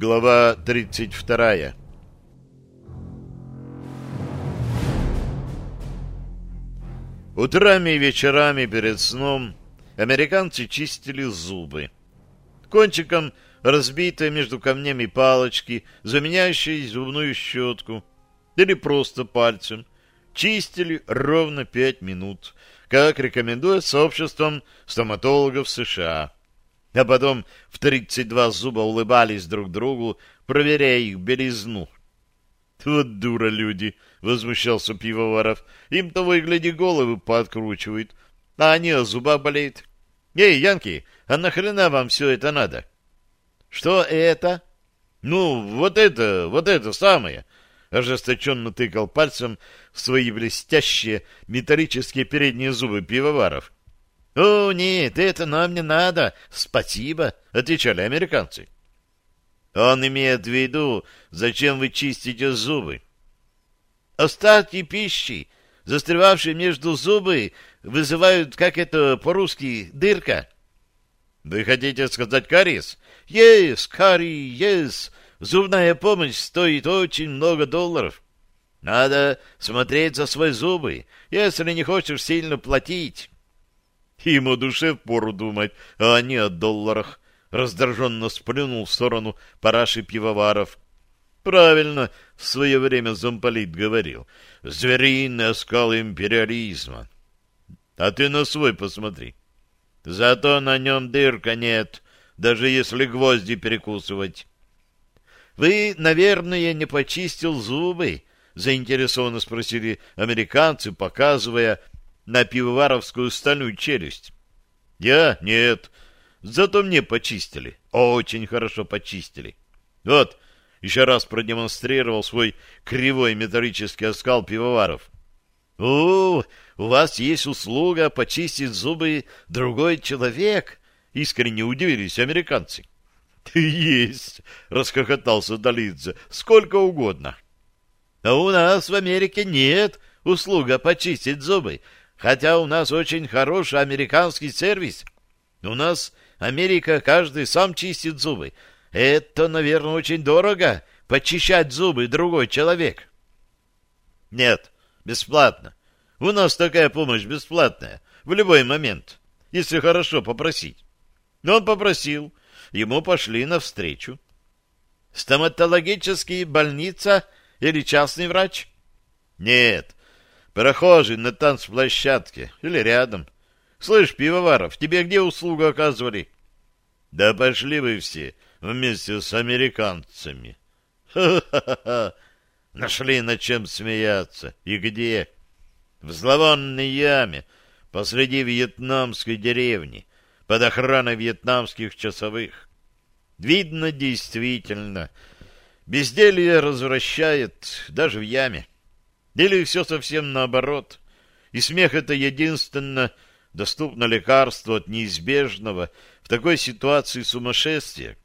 Глава 32 Утрами и вечерами перед сном американцы чистили зубы. Кончиком разбитой между камнями палочки, заменяющей зубную щетку, или просто пальцем, чистили ровно пять минут, как рекомендует сообществом стоматологов США. А потом в 32 зуба улыбались друг другу, проверяя их белизну. «Вот дура люди!» — возмущался Пивоваров. «Им того и гляди головы пооткручивают, а они о зубах болеют. Эй, Янки, а нахрена вам все это надо?» «Что это?» «Ну, вот это, вот это самое!» Ожесточенно тыкал пальцем в свои блестящие металлические передние зубы пивоваров. «О, нет, это нам не надо, спасибо», — отвечали американцы. Он имеет в виду, зачем вы чистите зубы. Остатки пищи, застревавшие между зубы, вызывают, как это по-русски, дырка. Вы хотите сказать кариес? Yes, кари, yes. Зубная помощь стоит очень много долларов. Надо смотреть за свои зубы, если не хочешь сильно платить. Ему душе впору думать, а не о долларах. Раздраженно сплюнул в сторону параши пивоваров. Правильно в свое время замполит говорил. Звериный оскал империализма. А ты на свой посмотри. Зато на нем дырка нет, даже если гвозди перекусывать. Вы, наверное, не почистил зубы? Заинтересованно спросили американцы, показывая на пивоваровскую стальную челюсть. Я? Нет. Зато мне почистили. Очень хорошо почистили. Вот, еще раз продемонстрировал свой кривой металлический оскал пивоваров. «У, у вас есть услуга почистить зубы другой человек?» — искренне удивились американцы. «Есть!» — расхохотался Долидзе. «Сколько угодно». «А у нас в Америке нет услуга почистить зубы, хотя у нас очень хороший американский сервис. У нас Америка каждый сам чистит зубы. Это, наверное, очень дорого — почищать зубы другой человек. Нет, бесплатно. У нас такая помощь бесплатная, в любой момент, если хорошо попросить. Но он попросил, ему пошли навстречу. Стоматологический больница или частный врач? Нет, прохожий на танцплощадке или рядом — Слышь, пивоваров, тебе где услугу оказывали? Да пошли вы все вместе с американцами. Ха-ха-ха! Нашли над чем смеяться. И где? В зловонной яме посреди вьетнамской деревни под охраной вьетнамских часовых. Видно действительно, безделье развращает даже в яме. Или все совсем наоборот. И смех — это единственно доступно лекарство от неизбежного в такой ситуации сумасшествия.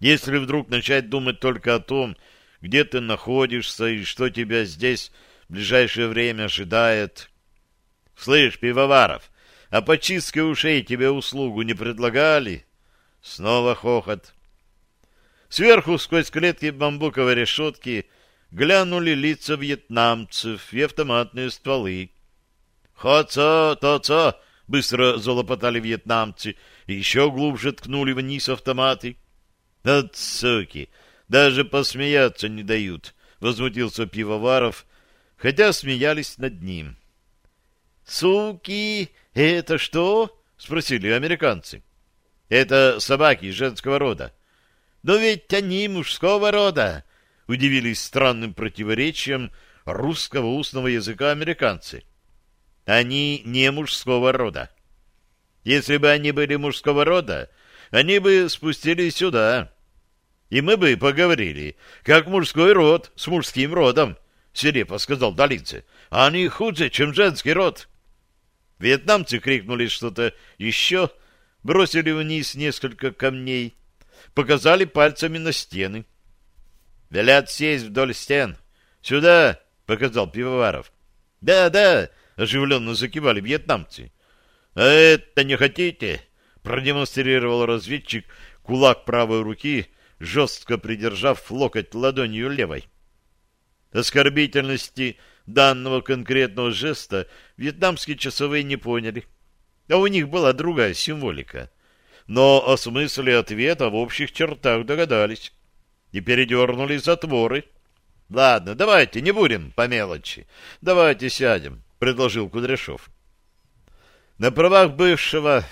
Если вдруг начать думать только о том, где ты находишься и что тебя здесь в ближайшее время ожидает. Слышь, пивоваров, а по чистке ушей тебе услугу не предлагали? Снова хохот. Сверху, сквозь клетки бамбуковой решетки, глянули лица вьетнамцев и автоматные стволы. «Хо-цо, то-цо!» Быстро залопотали вьетнамцы и еще глубже ткнули вниз автоматы. «От суки! Даже посмеяться не дают!» — возмутился Пивоваров, хотя смеялись над ним. «Суки! Это что?» — спросили американцы. «Это собаки женского рода». «Но ведь они мужского рода!» — удивились странным противоречием русского устного языка американцы. Они не мужского рода. Если бы они были мужского рода, они бы спустились сюда. И мы бы поговорили, как мужской род с мужским родом, — свирепо сказал Долинце. Они хуже, чем женский род. Вьетнамцы крикнули что-то еще, бросили вниз несколько камней, показали пальцами на стены. — Велят сесть вдоль стен. — Сюда! — показал Пивоваров. «Да, — Да-да! оживленно закивали вьетнамцы. «А это не хотите?» — продемонстрировал разведчик кулак правой руки жестко придержав локоть ладонью левой. Оскорбительности данного конкретного жеста вьетнамские часовые не поняли, а у них была другая символика. Но о смысле ответа в общих чертах догадались и передернули затворы. — Ладно, давайте, не будем по мелочи. Давайте сядем, — предложил Кудряшов. На правах бывшего,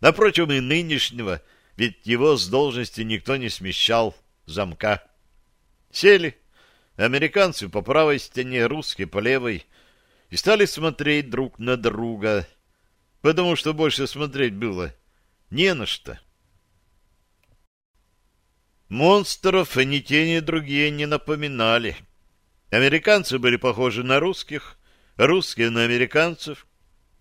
напротив и нынешнего, ведь его с должности никто не смещал, замка. Сели, американцы по правой стене, русские по левой, и стали смотреть друг на друга, потому что больше смотреть было не на что. Монстров ни те, ни другие не напоминали. Американцы были похожи на русских, русские на американцев,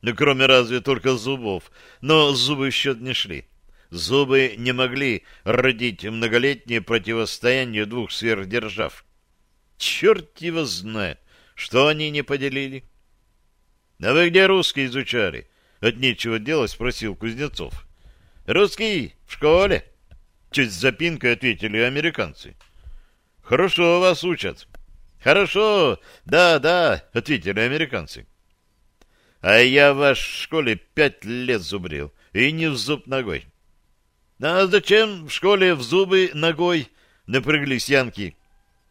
ну, кроме разве только зубов, но зубы в счет не шли. Зубы не могли родить многолетнее противостояние двух сверхдержав. Черт его знает, что они не поделили. — А вы где русский изучали? — от нечего делать спросил Кузнецов. — Русский в школе? — Чуть с запинкой ответили американцы. «Хорошо вас учат». «Хорошо, да, да», — ответили американцы. «А я в вашей школе пять лет зубрил, и не в зуб ногой». «А зачем в школе в зубы ногой?» — напряглись янки.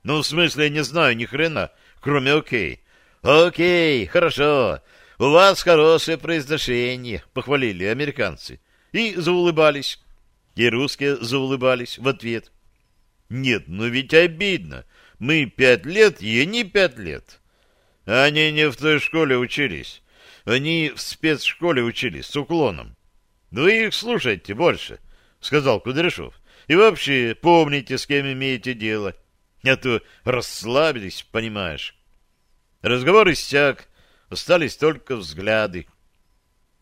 «Ну, в смысле, не знаю ни хрена, кроме окей». «Окей, хорошо. У вас хорошее произношение», — похвалили американцы. И заулыбались. И русские заулыбались в ответ. Нет, ну ведь обидно. Мы пять лет, и они пять лет. Они не в той школе учились. Они в спецшколе учились с уклоном. Вы их слушайте больше, сказал Кудряшов. И вообще помните, с кем имеете дело. А то расслабились, понимаешь. Разговор иссяк, остались только взгляды.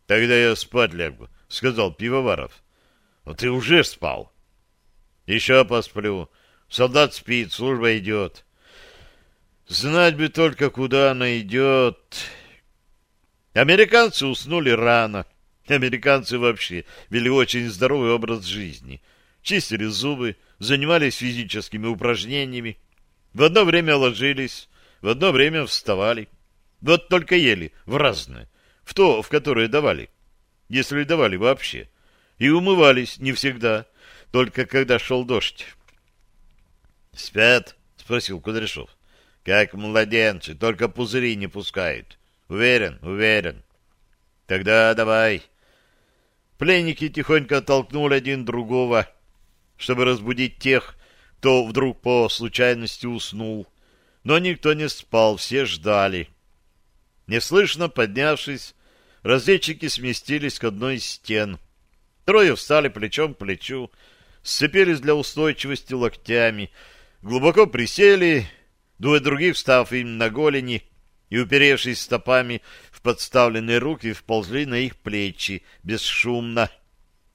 — Тогда я спать лягу, — сказал Пивоваров. Но ты уже спал. Еще посплю. Солдат спит, служба идет. Знать бы только, куда она идет. Американцы уснули рано. Американцы вообще вели очень здоровый образ жизни. Чистили зубы, занимались физическими упражнениями. В одно время ложились, в одно время вставали. Вот только ели в разное, в то, в которое давали, если давали вообще и умывались не всегда, только когда шел дождь. — Спят? — спросил Кудряшов. — Как младенцы, только пузыри не пускают. Уверен, уверен. — Тогда давай. Пленники тихонько толкнули один другого, чтобы разбудить тех, кто вдруг по случайности уснул. Но никто не спал, все ждали. Неслышно поднявшись, разведчики сместились к одной из стен — Трое встали плечом к плечу, сцепились для устойчивости локтями, глубоко присели, двое других, встав им на голени и уперевшись стопами в подставленные руки, вползли на их плечи бесшумно,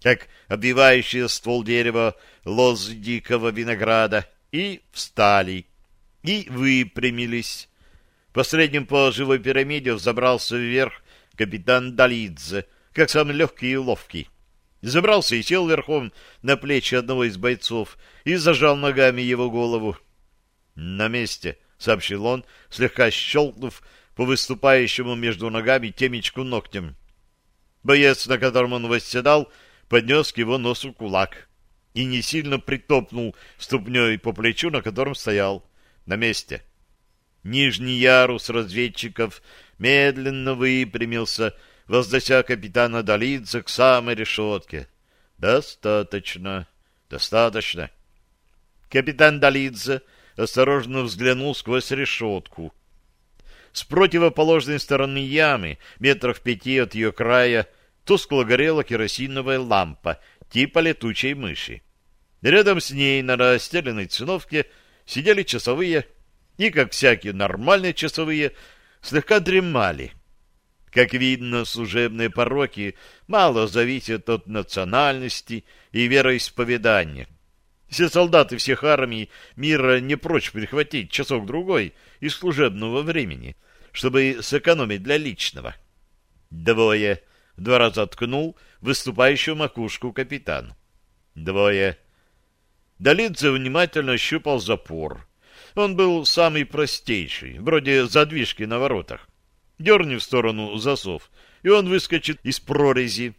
как обвивающие ствол дерева лоз дикого винограда, и встали, и выпрямились. Последним по живой пирамиде взобрался вверх капитан Далидзе, как самый легкий и ловкий. Забрался и сел верхом на плечи одного из бойцов и зажал ногами его голову. «На месте», — сообщил он, слегка щелкнув по выступающему между ногами темечку ногтем. Боец, на котором он восседал, поднес к его носу кулак и не сильно притопнул ступней по плечу, на котором стоял. На месте. Нижний ярус разведчиков медленно выпрямился, вознося капитана Долидзе к самой решетке. «Достаточно, достаточно». Капитан Долидзе осторожно взглянул сквозь решетку. С противоположной стороны ямы, метров пяти от ее края, тускло горела керосиновая лампа типа летучей мыши. Рядом с ней на расстеленной циновке сидели часовые и, как всякие нормальные часовые, слегка дремали. Как видно, служебные пороки мало зависят от национальности и вероисповедания. Все солдаты всех армий мира не прочь перехватить часок-другой из служебного времени, чтобы сэкономить для личного. Двое. Два раза ткнул выступающую макушку капитан. Двое. Долидзе внимательно щупал запор. Он был самый простейший, вроде задвижки на воротах. Дерни в сторону засов, и он выскочит из прорези.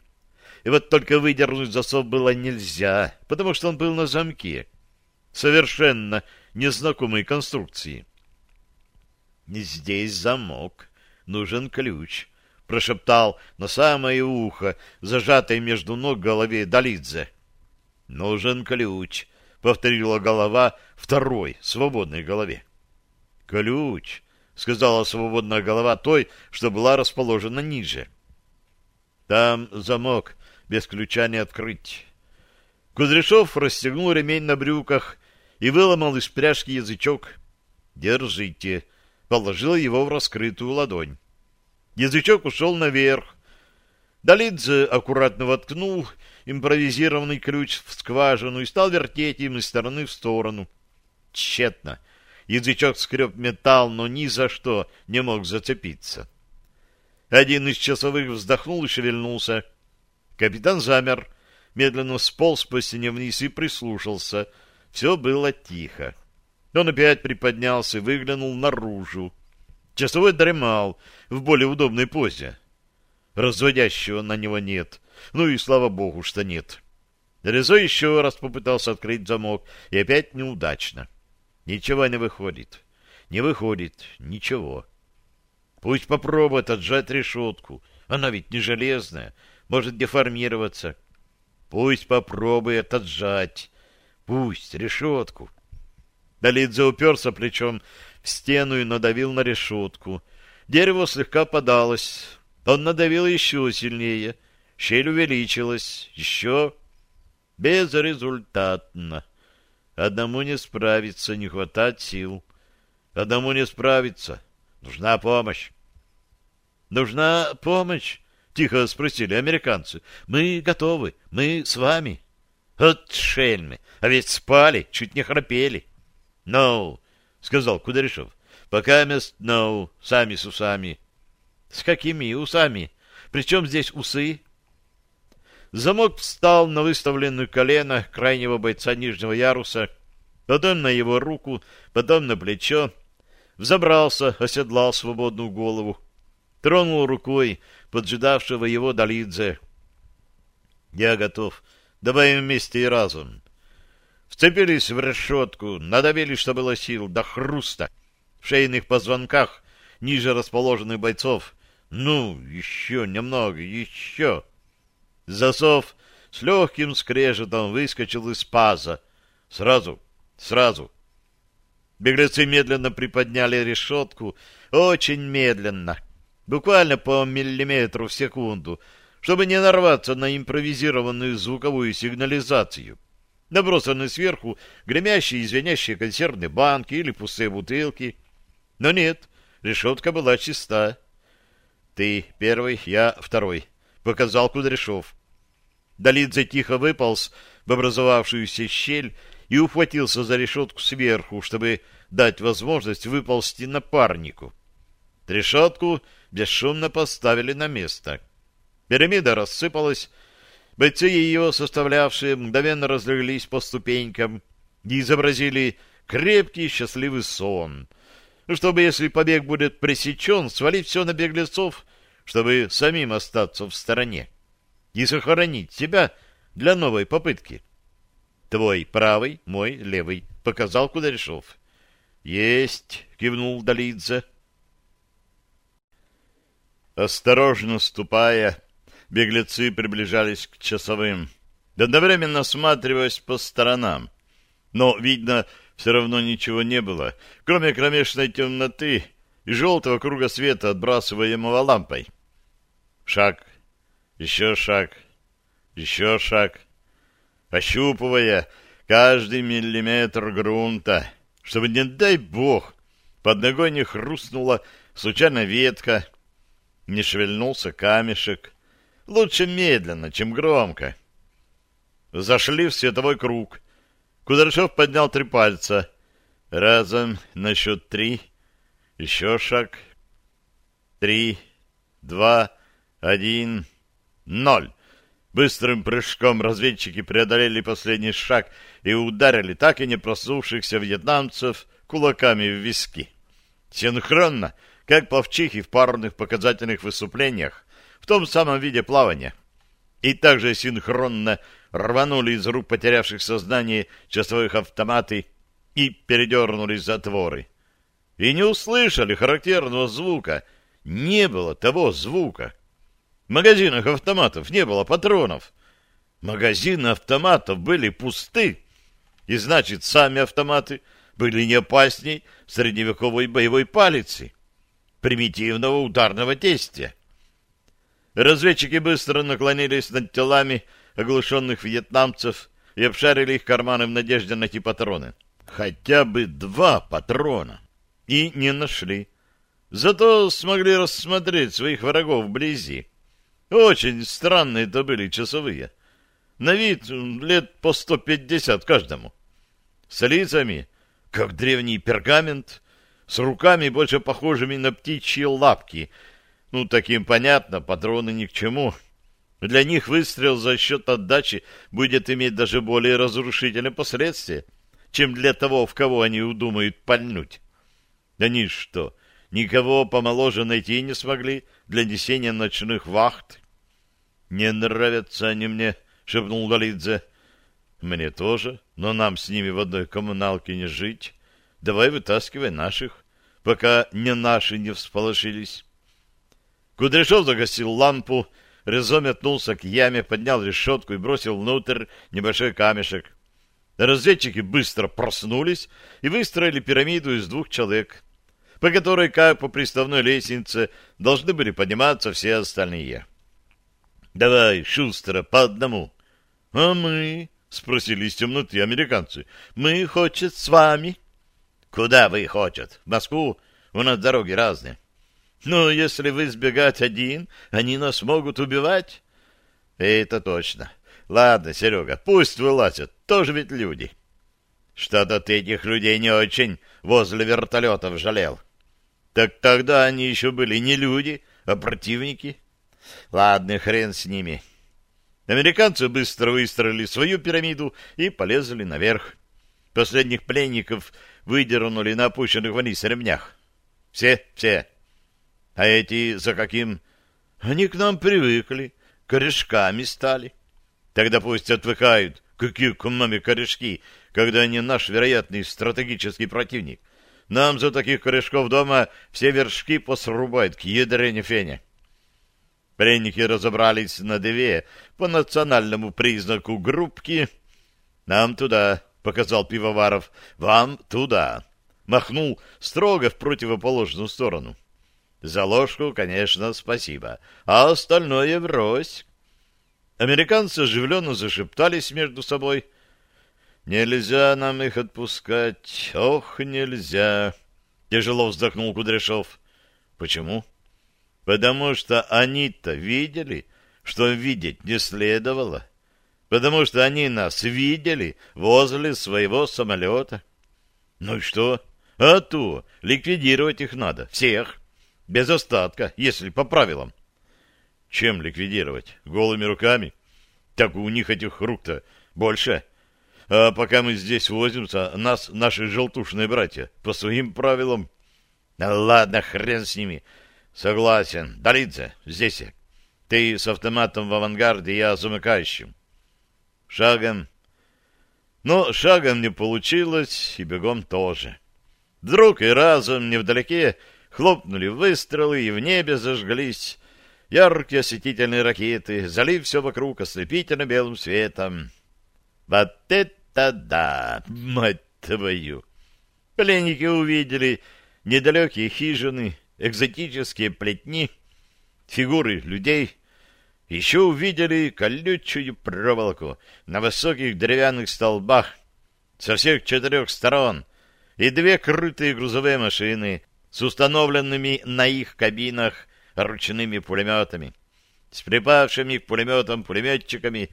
И вот только выдернуть засов было нельзя, потому что он был на замке. Совершенно незнакомой конструкции. «Здесь замок. Нужен ключ», — прошептал на самое ухо, зажатой между ног голове Долидзе. «Нужен ключ», — повторила голова второй, свободной голове. «Ключ», — сказала свободная голова той, что была расположена ниже. «Там замок, без ключа не открыть». Кудряшов расстегнул ремень на брюках и выломал из пряжки язычок. «Держите», — положил его в раскрытую ладонь. Язычок ушел наверх. Долидзе аккуратно воткнул импровизированный ключ в скважину и стал вертеть им из стороны в сторону. Тщетно. Язычок скреб металл, но ни за что не мог зацепиться. Один из часовых вздохнул и шевельнулся. Капитан замер, медленно сполз по стене вниз и прислушался. Все было тихо. Он опять приподнялся и выглянул наружу. Часовой дремал в более удобной позе. Разводящего на него нет. Ну и слава богу, что нет. Резо еще раз попытался открыть замок, и опять неудачно. Ничего не выходит. Не выходит ничего. Пусть попробует отжать решетку. Она ведь не железная, может деформироваться. Пусть попробует отжать. Пусть решетку. Долидзе уперся плечом в стену и надавил на решетку. Дерево слегка подалось. Он надавил еще сильнее — Щель увеличилась. Еще безрезультатно. Одному не справиться, не хватает сил. Одному не справиться. Нужна помощь. Нужна помощь? Тихо спросили американцы. Мы готовы. Мы с вами. От шельмы. А ведь спали, чуть не храпели. No, сказал Кудряшов. Пока мест no, сами с усами. С какими усами? Причем здесь усы? Замок встал на выставленную колено крайнего бойца нижнего яруса, потом на его руку, потом на плечо, взобрался, оседлал свободную голову, тронул рукой поджидавшего его Долидзе. «Я готов. Давай вместе и разум». Вцепились в решетку, надавили, что было сил, до хруста. В шейных позвонках ниже расположенных бойцов. «Ну, еще немного, еще!» Засов с легким скрежетом выскочил из паза. Сразу, сразу. Беглецы медленно приподняли решетку, очень медленно, буквально по миллиметру в секунду, чтобы не нарваться на импровизированную звуковую сигнализацию. Набросанные сверху гремящие и звенящие консервные банки или пустые бутылки. Но нет, решетка была чиста. «Ты первый, я второй», — показал Кудряшов. Долидзе тихо выполз в образовавшуюся щель и ухватился за решетку сверху, чтобы дать возможность выползти напарнику. Решетку бесшумно поставили на место. Пирамида рассыпалась, бойцы ее, составлявшие, мгновенно разлеглись по ступенькам и изобразили крепкий счастливый сон, чтобы, если побег будет пресечен, свалить все на беглецов, чтобы самим остаться в стороне и сохранить себя для новой попытки. Твой правый, мой левый, показал Кудряшов. Есть, кивнул Долидзе. Осторожно ступая, беглецы приближались к часовым, одновременно осматриваясь по сторонам. Но, видно, все равно ничего не было, кроме кромешной темноты и желтого круга света, отбрасываемого лампой. Шаг еще шаг, еще шаг, ощупывая каждый миллиметр грунта, чтобы, не дай бог, под ногой не хрустнула случайно ветка, не шевельнулся камешек. Лучше медленно, чем громко. Зашли в световой круг. Кудряшов поднял три пальца. Разом на счет три. Еще шаг. Три, два, один... Ноль. Быстрым прыжком разведчики преодолели последний шаг и ударили так и не проснувшихся вьетнамцев кулаками в виски. Синхронно, как пловчихи в парных показательных выступлениях, в том самом виде плавания. И также синхронно рванули из рук потерявших сознание часовых автоматы и передернули затворы. И не услышали характерного звука. Не было того звука. В магазинах автоматов не было патронов. Магазины автоматов были пусты. И значит, сами автоматы были не опасней средневековой боевой палицы, примитивного ударного тестя. Разведчики быстро наклонились над телами оглушенных вьетнамцев и обшарили их карманы в надежде найти патроны. Хотя бы два патрона. И не нашли. Зато смогли рассмотреть своих врагов вблизи. Очень странные это были часовые. На вид лет по сто пятьдесят каждому. С лицами, как древний пергамент, с руками, больше похожими на птичьи лапки. Ну, таким понятно, патроны ни к чему. Для них выстрел за счет отдачи будет иметь даже более разрушительные последствия, чем для того, в кого они удумают пальнуть. Они что, никого помоложе найти не смогли для несения ночных вахт? — Не нравятся они мне, — шепнул Галидзе. — Мне тоже, но нам с ними в одной коммуналке не жить. Давай вытаскивай наших, пока не наши не всполошились. Кудряшов загасил лампу, Резо метнулся к яме, поднял решетку и бросил внутрь небольшой камешек. Разведчики быстро проснулись и выстроили пирамиду из двух человек по которой, как по приставной лестнице, должны были подниматься все остальные. «Давай, шустро, по одному». «А мы?» — спросили из темноты американцы. «Мы, хочет, с вами». «Куда вы, хочет? В Москву? У нас дороги разные». «Ну, если вы сбегать один, они нас могут убивать». «Это точно. Ладно, Серега, пусть вылазят, тоже ведь люди». «Что-то ты этих людей не очень возле вертолетов жалел». Так тогда они еще были не люди, а противники. Ладно, хрен с ними. Американцы быстро выстроили свою пирамиду и полезли наверх. Последних пленников выдернули на опущенных вниз ремнях. Все, все. А эти за каким? Они к нам привыкли, корешками стали. Тогда пусть отвыкают. Какие к маме корешки, когда они наш вероятный стратегический противник. Нам за таких корешков дома все вершки посрубают к ядрене фене. Пленники разобрались на две по национальному признаку группки. «Нам туда», — показал Пивоваров, — «вам туда». Махнул строго в противоположную сторону. «За ложку, конечно, спасибо, а остальное врозь». Американцы оживленно зашептались между собой — Нельзя нам их отпускать. Ох, нельзя. Тяжело вздохнул Кудряшов. Почему? Потому что они-то видели, что видеть не следовало. Потому что они нас видели возле своего самолета. Ну и что? А то ликвидировать их надо. Всех. Без остатка, если по правилам. Чем ликвидировать? Голыми руками? Так у них этих рук-то больше. — а пока мы здесь возимся, нас наши желтушные братья по своим правилам... ладно, хрен с ними. Согласен. Долидзе, здесь я. Ты с автоматом в авангарде, я замыкающим. Шагом. Но шагом не получилось, и бегом тоже. Вдруг и разом невдалеке хлопнули выстрелы, и в небе зажглись яркие осветительные ракеты, залив все вокруг ослепительно белым светом. Вот это да, мать твою! Пленники увидели недалекие хижины, экзотические плетни, фигуры людей. Еще увидели колючую проволоку на высоких деревянных столбах со всех четырех сторон и две крытые грузовые машины с установленными на их кабинах ручными пулеметами, с припавшими к пулеметам пулеметчиками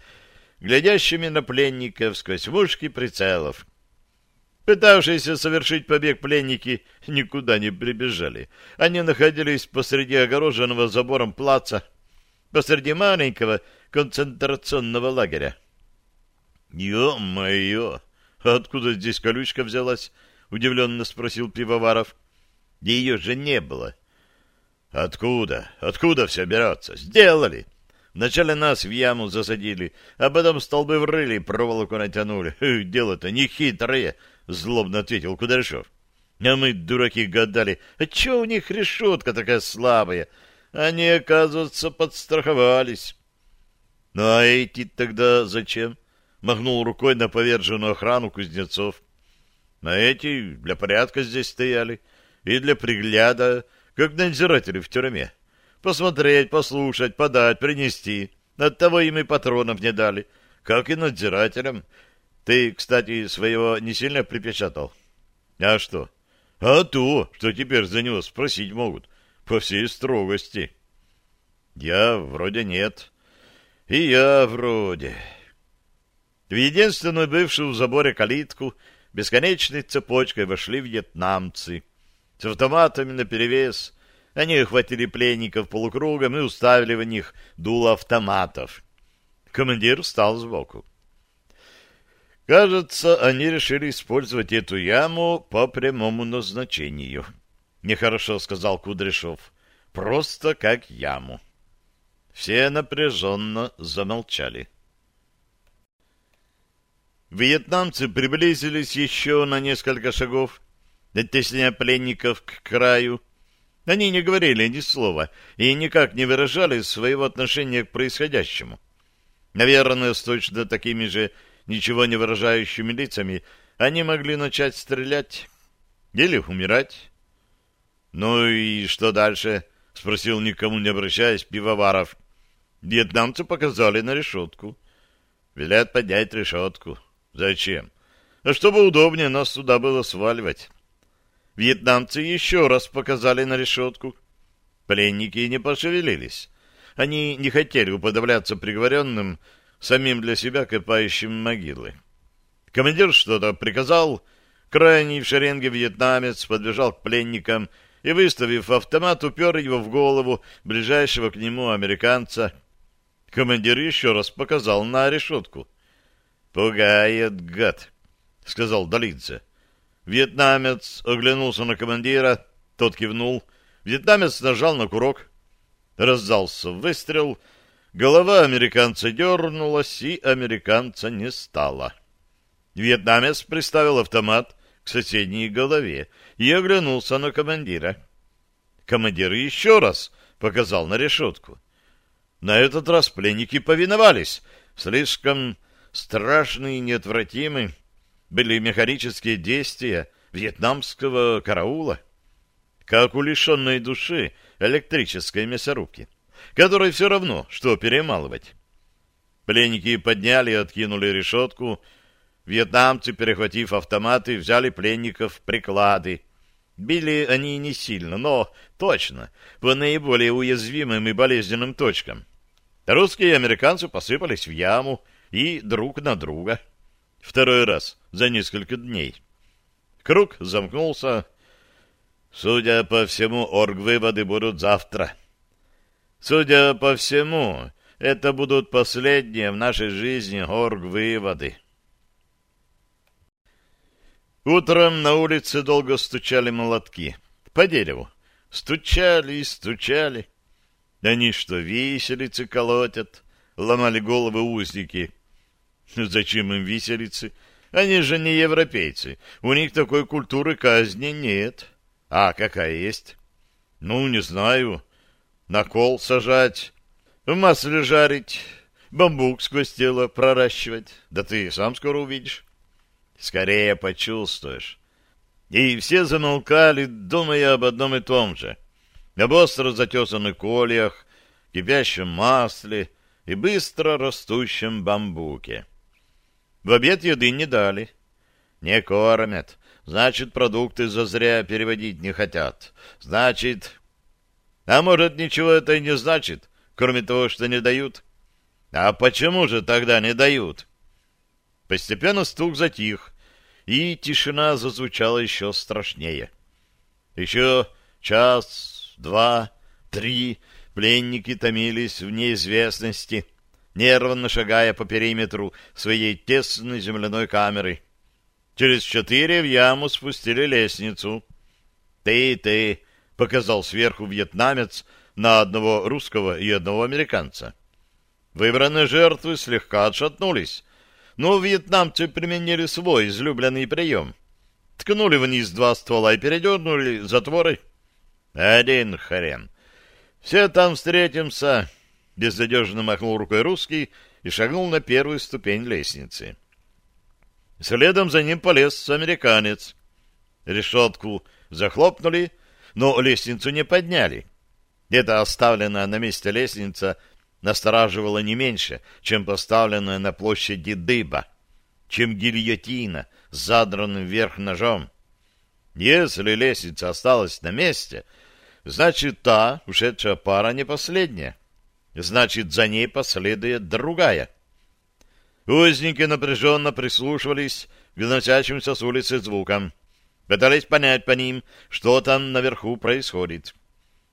глядящими на пленников сквозь мушки прицелов. Пытавшиеся совершить побег пленники никуда не прибежали. Они находились посреди огороженного забором плаца, посреди маленького концентрационного лагеря. «Ё-моё! Откуда здесь колючка взялась?» — удивленно спросил Пивоваров. «Ее же не было». «Откуда? Откуда все берется? Сделали!» Вначале нас в яму засадили, а потом столбы врыли проволоку натянули. Дело-то не хитрое, — злобно ответил Кудряшов. А мы, дураки, гадали, а чего у них решетка такая слабая? Они, оказывается, подстраховались. Ну, а эти тогда зачем? Махнул рукой на поверженную охрану Кузнецов. А эти для порядка здесь стояли и для пригляда, как надзиратели в тюрьме. Посмотреть, послушать, подать, принести. Оттого им и патронов не дали, как и надзирателям. Ты, кстати, своего не сильно припечатал? А что? А то, что теперь за него спросить могут, по всей строгости. Я вроде нет. И я вроде. В единственную бывшую в заборе калитку бесконечной цепочкой вошли вьетнамцы. С автоматами наперевес. Они охватили пленников полукругом и уставили в них дуло автоматов. Командир встал сбоку. Кажется, они решили использовать эту яму по прямому назначению. Нехорошо сказал Кудряшов. Просто как яму. Все напряженно замолчали. Вьетнамцы приблизились еще на несколько шагов, оттесняя пленников к краю. Они не говорили ни слова и никак не выражали своего отношения к происходящему. Наверное, с точно такими же ничего не выражающими лицами, они могли начать стрелять или умирать. «Ну и что дальше?» — спросил никому не обращаясь пивоваров. Вьетнамцы показали на решетку. Велят поднять решетку. Зачем? А чтобы удобнее нас туда было сваливать. Вьетнамцы еще раз показали на решетку. Пленники не пошевелились. Они не хотели уподобляться приговоренным, самим для себя копающим могилы. Командир что-то приказал, крайний в шеренге вьетнамец подбежал к пленникам и, выставив автомат, упер его в голову ближайшего к нему американца. Командир еще раз показал на решетку. «Пугает, гад», — сказал Долинце. Вьетнамец оглянулся на командира, тот кивнул. Вьетнамец нажал на курок. Раздался выстрел — Голова американца дернулась, и американца не стало. Вьетнамец приставил автомат к соседней голове и оглянулся на командира. Командир еще раз показал на решетку. На этот раз пленники повиновались. Слишком страшные и неотвратимы были механические действия вьетнамского караула, как у лишенной души электрической мясорубки которой все равно, что перемалывать. Пленники подняли и откинули решетку. Вьетнамцы, перехватив автоматы, взяли пленников приклады. Били они не сильно, но точно, по наиболее уязвимым и болезненным точкам. Русские и американцы посыпались в яму и друг на друга. Второй раз за несколько дней. Круг замкнулся. Судя по всему, оргвыводы будут завтра. Судя по всему, это будут последние в нашей жизни орг-выводы. Утром на улице долго стучали молотки. По дереву. Стучали и стучали. Они что, виселицы колотят? Ломали головы узники. Зачем им виселицы? Они же не европейцы. У них такой культуры казни нет. А какая есть? Ну, не знаю на кол сажать, в масле жарить, бамбук сквозь тело проращивать. Да ты сам скоро увидишь. Скорее почувствуешь. И все замолкали, думая об одном и том же. Об остро затесанных кольях, кипящем масле и быстро растущем бамбуке. В обед еды не дали. Не кормят. Значит, продукты зазря переводить не хотят. Значит, а может, ничего это и не значит, кроме того, что не дают? А почему же тогда не дают? Постепенно стук затих, и тишина зазвучала еще страшнее. Еще час, два, три пленники томились в неизвестности, нервно шагая по периметру своей тесной земляной камеры. Через четыре в яму спустили лестницу. «Ты, ты!» — показал сверху вьетнамец на одного русского и одного американца. Выбранные жертвы слегка отшатнулись, но вьетнамцы применили свой излюбленный прием. Ткнули вниз два ствола и передернули затворы. Один хрен. Все там встретимся. Безнадежно махнул рукой русский и шагнул на первую ступень лестницы. Следом за ним полез американец. Решетку захлопнули, но лестницу не подняли. Эта оставленная на месте лестница настораживала не меньше, чем поставленная на площади дыба, чем гильотина с задранным вверх ножом. Если лестница осталась на месте, значит, та, ушедшая пара, не последняя. Значит, за ней последует другая. Узники напряженно прислушивались к доносящимся с улицы звукам. Пытались понять по ним, что там наверху происходит.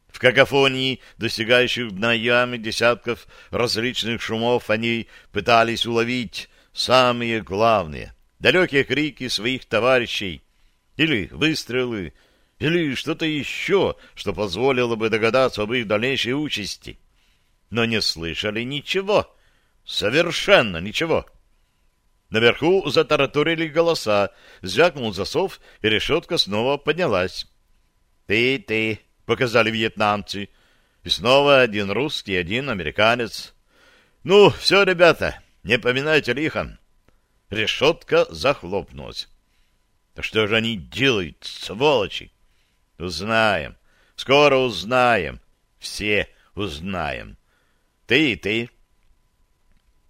В какофонии, достигающих дна ямы десятков различных шумов, они пытались уловить самые главные, далекие крики своих товарищей, или выстрелы, или что-то еще, что позволило бы догадаться об их дальнейшей участи. Но не слышали ничего, совершенно ничего. Наверху затараторили голоса, звякнул засов, и решетка снова поднялась. «Ты, ты!» — показали вьетнамцы. И снова один русский, один американец. «Ну, все, ребята, не поминайте лихом!» Решетка захлопнулась. «Да что же они делают, сволочи?» «Узнаем. Скоро узнаем. Все узнаем. Ты и ты».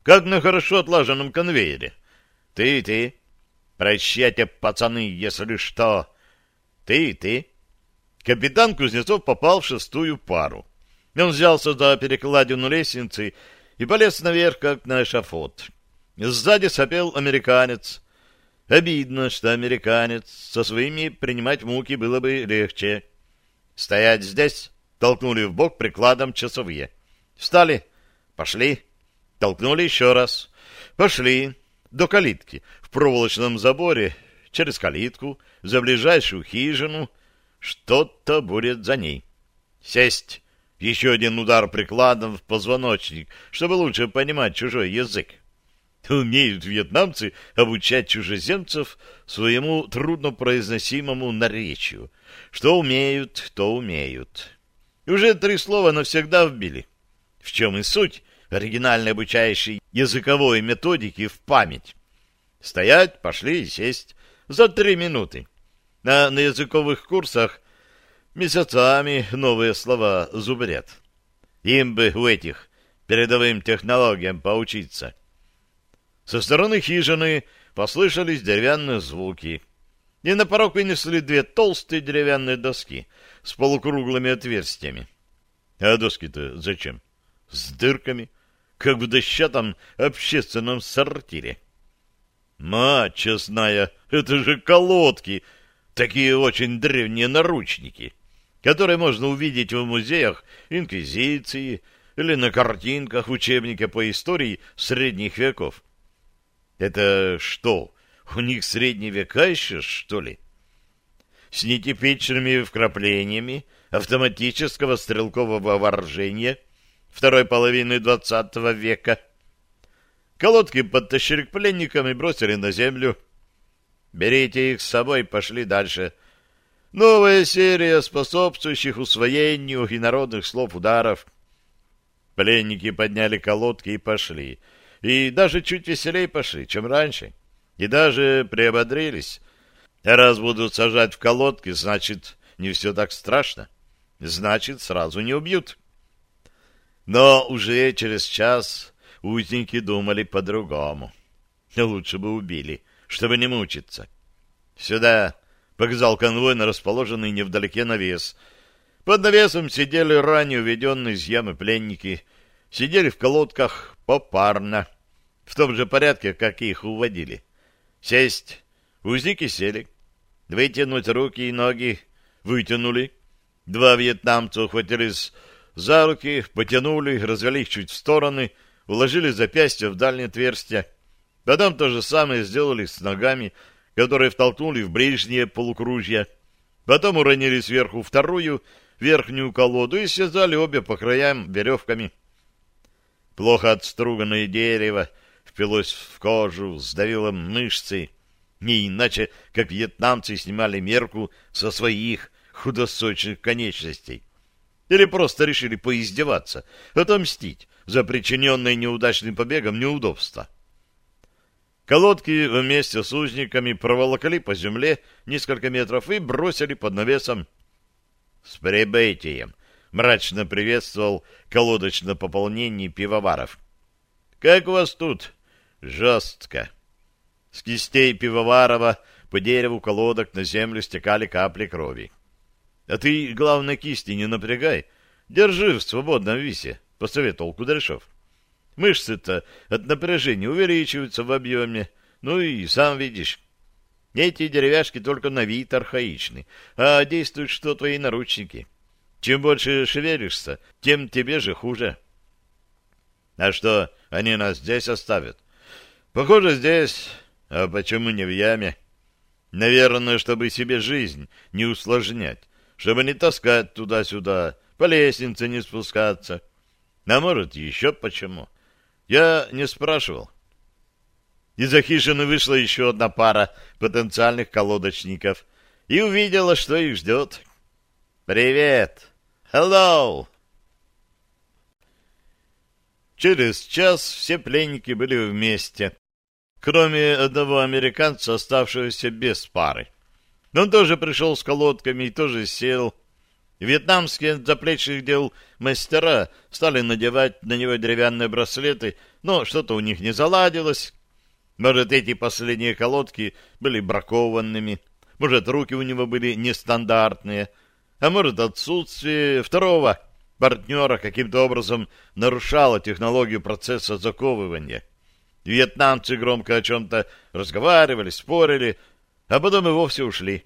«Как на хорошо отлаженном конвейере. Ты и ты. Прощайте, пацаны, если что. Ты и ты». Капитан Кузнецов попал в шестую пару. Он взялся за перекладину лестницы и полез наверх, как на эшафот. Сзади сопел американец. Обидно, что американец со своими принимать муки было бы легче. «Стоять здесь!» — толкнули в бок прикладом часовые. «Встали! Пошли!» Толкнули еще раз. «Пошли!» До калитки в проволочном заборе, через калитку, за ближайшую хижину — что-то будет за ней. Сесть. Еще один удар прикладом в позвоночник, чтобы лучше понимать чужой язык. Умеют вьетнамцы обучать чужеземцев своему труднопроизносимому наречию. Что умеют, то умеют. уже три слова навсегда вбили. В чем и суть оригинальной обучающей языковой методики в память. Стоять, пошли и сесть за три минуты а на языковых курсах месяцами новые слова зубрят. Им бы у этих передовым технологиям поучиться. Со стороны хижины послышались деревянные звуки, и на порог вынесли две толстые деревянные доски с полукруглыми отверстиями. А доски-то зачем? С дырками, как в дощатом общественном сортире. Мать честная, это же колодки — такие очень древние наручники, которые можно увидеть в музеях Инквизиции или на картинках в учебнике по истории средних веков. Это что, у них средние века еще, что ли? С нетипичными вкраплениями автоматического стрелкового вооружения второй половины двадцатого века. Колодки подтащили к пленникам и бросили на землю. Берите их с собой, пошли дальше. Новая серия способствующих усвоению инородных слов ударов. Пленники подняли колодки и пошли. И даже чуть веселее пошли, чем раньше. И даже приободрились. Раз будут сажать в колодки, значит, не все так страшно. Значит, сразу не убьют. Но уже через час узники думали по-другому. Лучше бы убили чтобы не мучиться. «Сюда!» — показал конвой на расположенный невдалеке навес. Под навесом сидели ранее уведенные из ямы пленники. Сидели в колодках попарно, в том же порядке, как их уводили. Сесть. Узники сели. Вытянуть руки и ноги. Вытянули. Два вьетнамца ухватились за руки, потянули, развели их чуть в стороны, уложили запястья в дальнее отверстие. Потом то же самое сделали с ногами, которые втолкнули в ближнее полукружье. Потом уронили сверху вторую верхнюю колоду и связали обе по краям веревками. Плохо отструганное дерево впилось в кожу, сдавило мышцы. Не иначе, как вьетнамцы снимали мерку со своих худосочных конечностей. Или просто решили поиздеваться, отомстить за причиненное неудачным побегом неудобства. Колодки вместе с узниками проволокли по земле несколько метров и бросили под навесом. — С прибытием! — мрачно приветствовал колодочное пополнение пивоваров. — Как у вас тут? — Жестко. С кистей пивоварова по дереву колодок на землю стекали капли крови. А ты, главное, кисти не напрягай. Держи в свободном висе, — посоветовал Кудряшов. Мышцы-то от напряжения увеличиваются в объеме. Ну и сам видишь. Эти деревяшки только на вид архаичны, а действуют что твои наручники. Чем больше шевелишься, тем тебе же хуже. А что, они нас здесь оставят? Похоже, здесь. А почему не в яме? Наверное, чтобы себе жизнь не усложнять чтобы не таскать туда-сюда, по лестнице не спускаться. А может, еще почему? Я не спрашивал. Из-за хижины вышла еще одна пара потенциальных колодочников и увидела, что их ждет. «Привет! Hello!» Через час все пленники были вместе, кроме одного американца, оставшегося без пары. Он тоже пришел с колодками и тоже сел. Вьетнамские заплечных дел мастера стали надевать на него деревянные браслеты, но что-то у них не заладилось. Может, эти последние колодки были бракованными, может, руки у него были нестандартные, а может, отсутствие второго партнера каким-то образом нарушало технологию процесса заковывания. Вьетнамцы громко о чем-то разговаривали, спорили, а потом и вовсе ушли.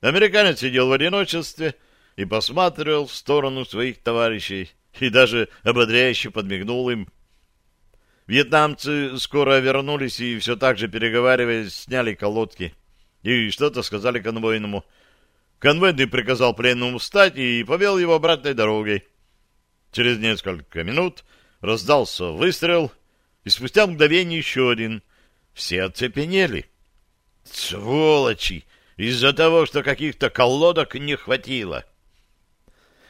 Американец сидел в одиночестве и посматривал в сторону своих товарищей и даже ободряюще подмигнул им. Вьетнамцы скоро вернулись и все так же, переговариваясь, сняли колодки и что-то сказали конвойному. Конвойный приказал пленному встать и повел его обратной дорогой. Через несколько минут раздался выстрел, и спустя мгновение еще один. Все оцепенели. Сволочи! Из-за того, что каких-то колодок не хватило.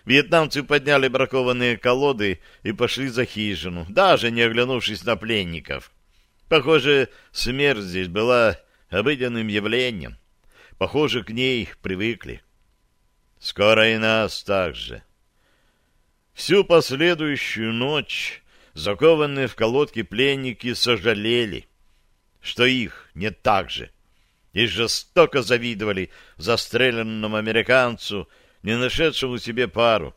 Вьетнамцы подняли бракованные колоды и пошли за хижину, даже не оглянувшись на пленников. Похоже, смерть здесь была обыденным явлением. Похоже, к ней привыкли. Скоро и нас так же. Всю последующую ночь закованные в колодки пленники сожалели, что их не так же и жестоко завидовали застреленному американцу, не нашедшему себе пару.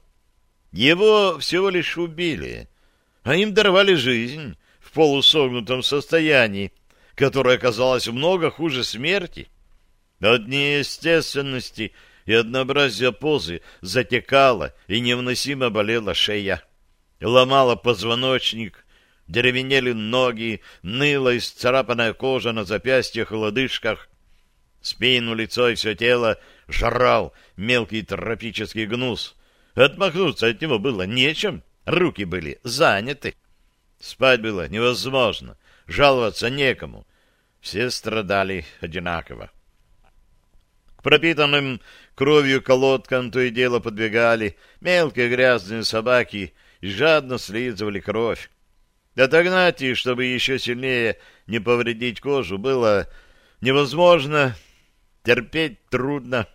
Его всего лишь убили, а им даровали жизнь в полусогнутом состоянии, которое оказалось много хуже смерти. От неестественности и однообразия позы затекала и невыносимо болела шея. Ломала позвоночник, деревенели ноги, ныла исцарапанная кожа на запястьях и лодыжках, Спину, лицо и все тело жрал мелкий тропический гнус. Отмахнуться от него было нечем, руки были заняты. Спать было невозможно, жаловаться некому. Все страдали одинаково. К пропитанным кровью колодкам то и дело подбегали мелкие грязные собаки и жадно слизывали кровь. Отогнать их, чтобы еще сильнее не повредить кожу, было невозможно, терпеть трудно.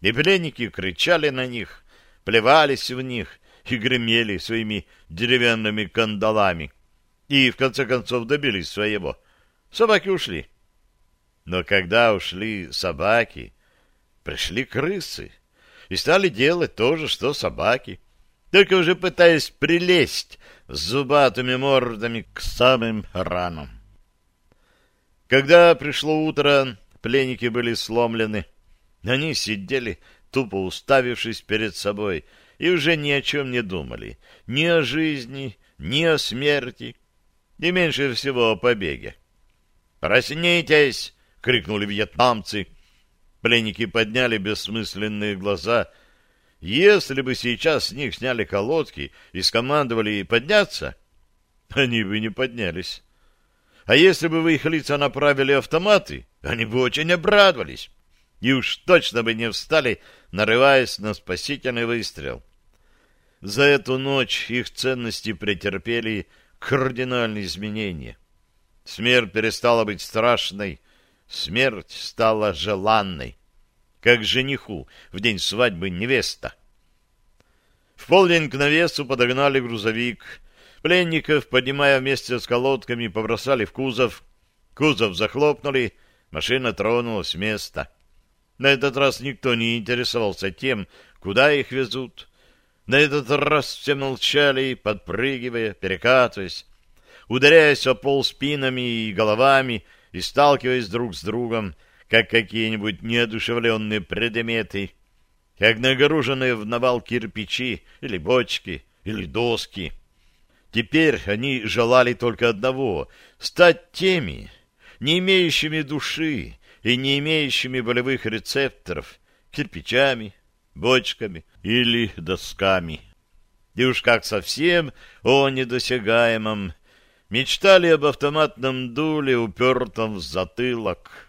И пленники кричали на них, плевались в них и гремели своими деревянными кандалами. И, в конце концов, добились своего. Собаки ушли. Но когда ушли собаки, пришли крысы и стали делать то же, что собаки, только уже пытаясь прилезть с зубатыми мордами к самым ранам. Когда пришло утро, Пленники были сломлены. Они сидели, тупо уставившись перед собой, и уже ни о чем не думали. Ни о жизни, ни о смерти, и меньше всего о побеге. «Проснитесь!» — крикнули вьетнамцы. Пленники подняли бессмысленные глаза. Если бы сейчас с них сняли колодки и скомандовали подняться, они бы не поднялись. А если бы в их лица направили автоматы, они бы очень обрадовались и уж точно бы не встали, нарываясь на спасительный выстрел. За эту ночь их ценности претерпели кардинальные изменения. Смерть перестала быть страшной, смерть стала желанной, как жениху в день свадьбы невеста. В полдень к навесу подогнали грузовик. Пленников, поднимая вместе с колодками, побросали в кузов. Кузов захлопнули, машина тронулась с места. На этот раз никто не интересовался тем, куда их везут. На этот раз все молчали, подпрыгивая, перекатываясь, ударяясь о пол спинами и головами и сталкиваясь друг с другом, как какие-нибудь неодушевленные предметы, как нагруженные в навал кирпичи или бочки или доски. Теперь они желали только одного — стать теми, не имеющими души и не имеющими болевых рецепторов, кирпичами, бочками или досками. И уж как совсем о недосягаемом, мечтали об автоматном дуле, упертом в затылок.